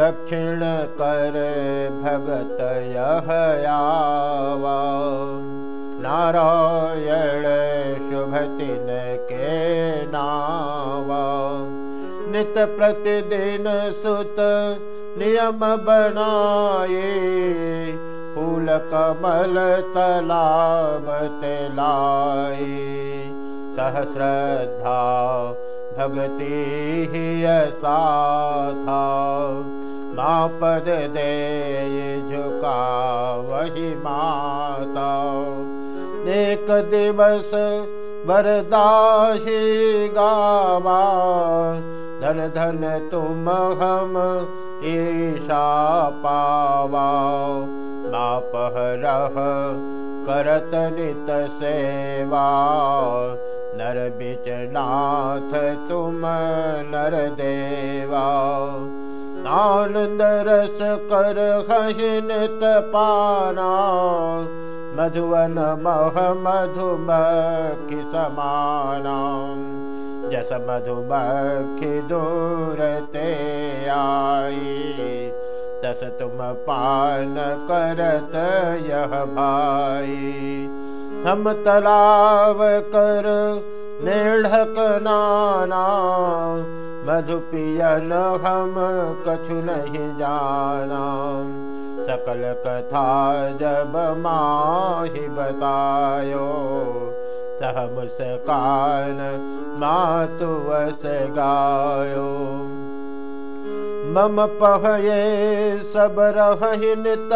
दक्षिण कर भगत यहयावा नारायण शुभतिन के नावा। नित प्रतिदिन सुत नियम बनाए फूल कमल तलाब लाए सहस्रद्धा भगति माँ पद दे झुका वही माता। एक दिवस बरदाही गावा धन धन तुम हम ईशा पावा। पहरह करत नित सेवा नर बिचनाथ तुम नर देवा आनंद रस कर हिनित पाना मधुवन मह मधुमखि समाना। जस मधुमखि दूरते आई, तस तुम पान करत यह भाई। हम तलाव कर मेढक नाना मधुपियन हम कछु नहीं जाना सकल कथा जब माही बतायो तह मुस्कान मातु वस गायो। मम पहये सब रहित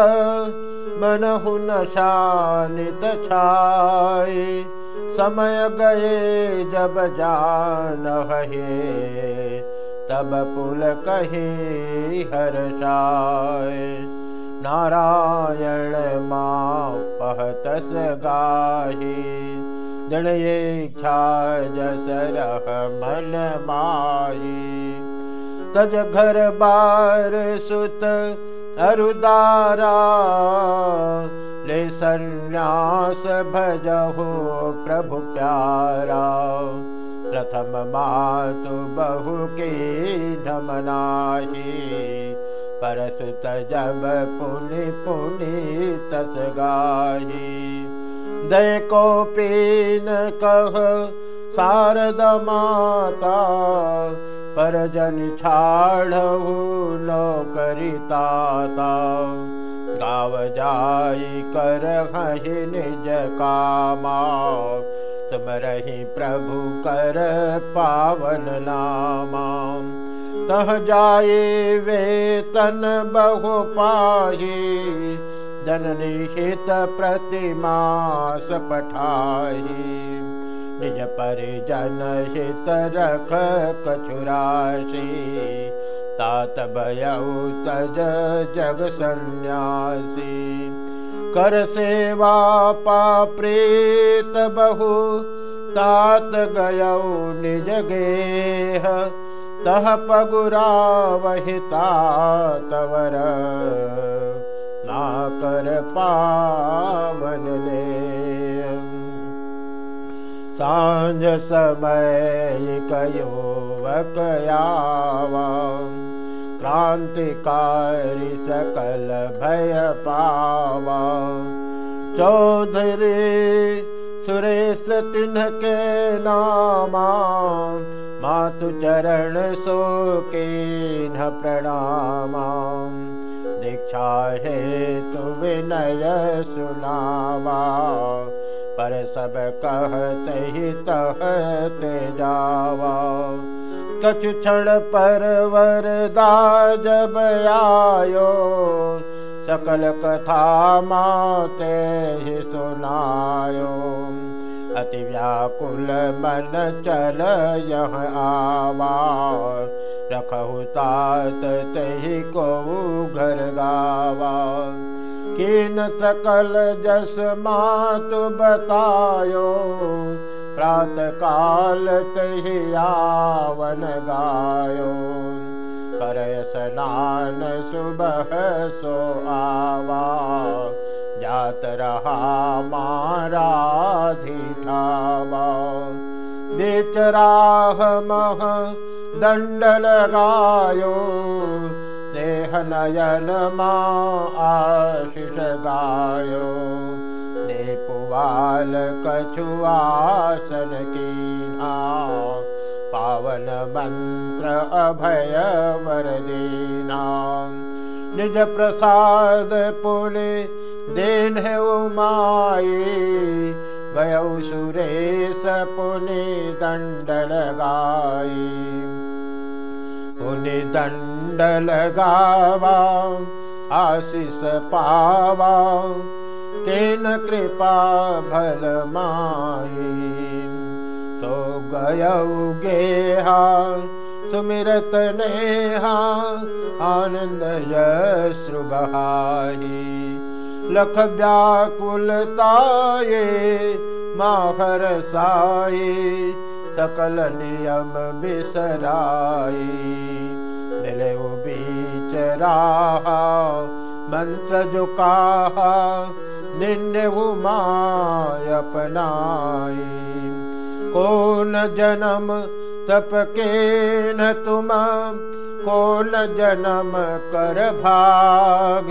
मनहु नशानित छाय समय गए जब जान हे तब पुल कहे हर्षाय नारायण माँ पहतस गाही। जन इच्छा जस रह मन माही। तज घर बार सुत अरुदारा ले संन्यास भजहो प्रभु प्यारा। प्रथम मातु बहु के नमनाही परसुत जब पुनि पुनि तस गाही। दय को पीन कह शारद माता पर जन छाड़हु नौकरिता गाव जाई कर निज कामा। तुम रही प्रभु कर पावन नामा। तह जाए वेतन बहु पाही जननी हित प्रतिमास पठाही निज परिजन हित रख कछुराशि तात भयऊ तज जग सन्यासी। कर सेवा पाप्रेत बहु तात गयऊ निज गेह। तह पगुरा वही तातवर ना कर पावन ले साँझ समय कयोवकयावा क्रांतिकारी सकल भय पावा। चौधरी सुरेश तिन्ह के नामा। मातु चरण सो के न प्रणामा। दीक्षा हे तु विनय सुनावा। पर सब कहते जावा। कछु क्षण पर वरदा जब आयो सकल कथा माते ही सुनायो। अति व्याकुल मन चल यह आवा। रखहु तात तही को घर गावा सकल जस मातु बतायो प्रात काल तहियावन गायो। कर स्नान सुबह सो आवा जात मारा धिठावा। बेचराह मह दंड लगायो नयन मा आशिष गायो दे पुवाल कछुआसन की पावन मंत्र अभय वरदीना निज प्रसाद पुण्य देन उमाई गयौ सुरेश पुनि दण्ड लगाई पुनि दण्ड लगावा आशिष पावा केन कृपा भल माई सो गयौ गेहा सुमिरत नेहा आनंद यश्रुबहारी लख व्याकुलताये साई सकल नियम बिसराई। मिले वो बीच राहा मंत्र जो कहा, निन्य माय अपनाई। कौन जन्म तप के न तुम, कौन जन्म कर भाग।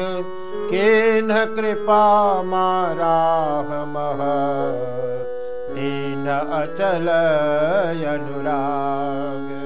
के न कृपा मारा दीन अचल अनुराग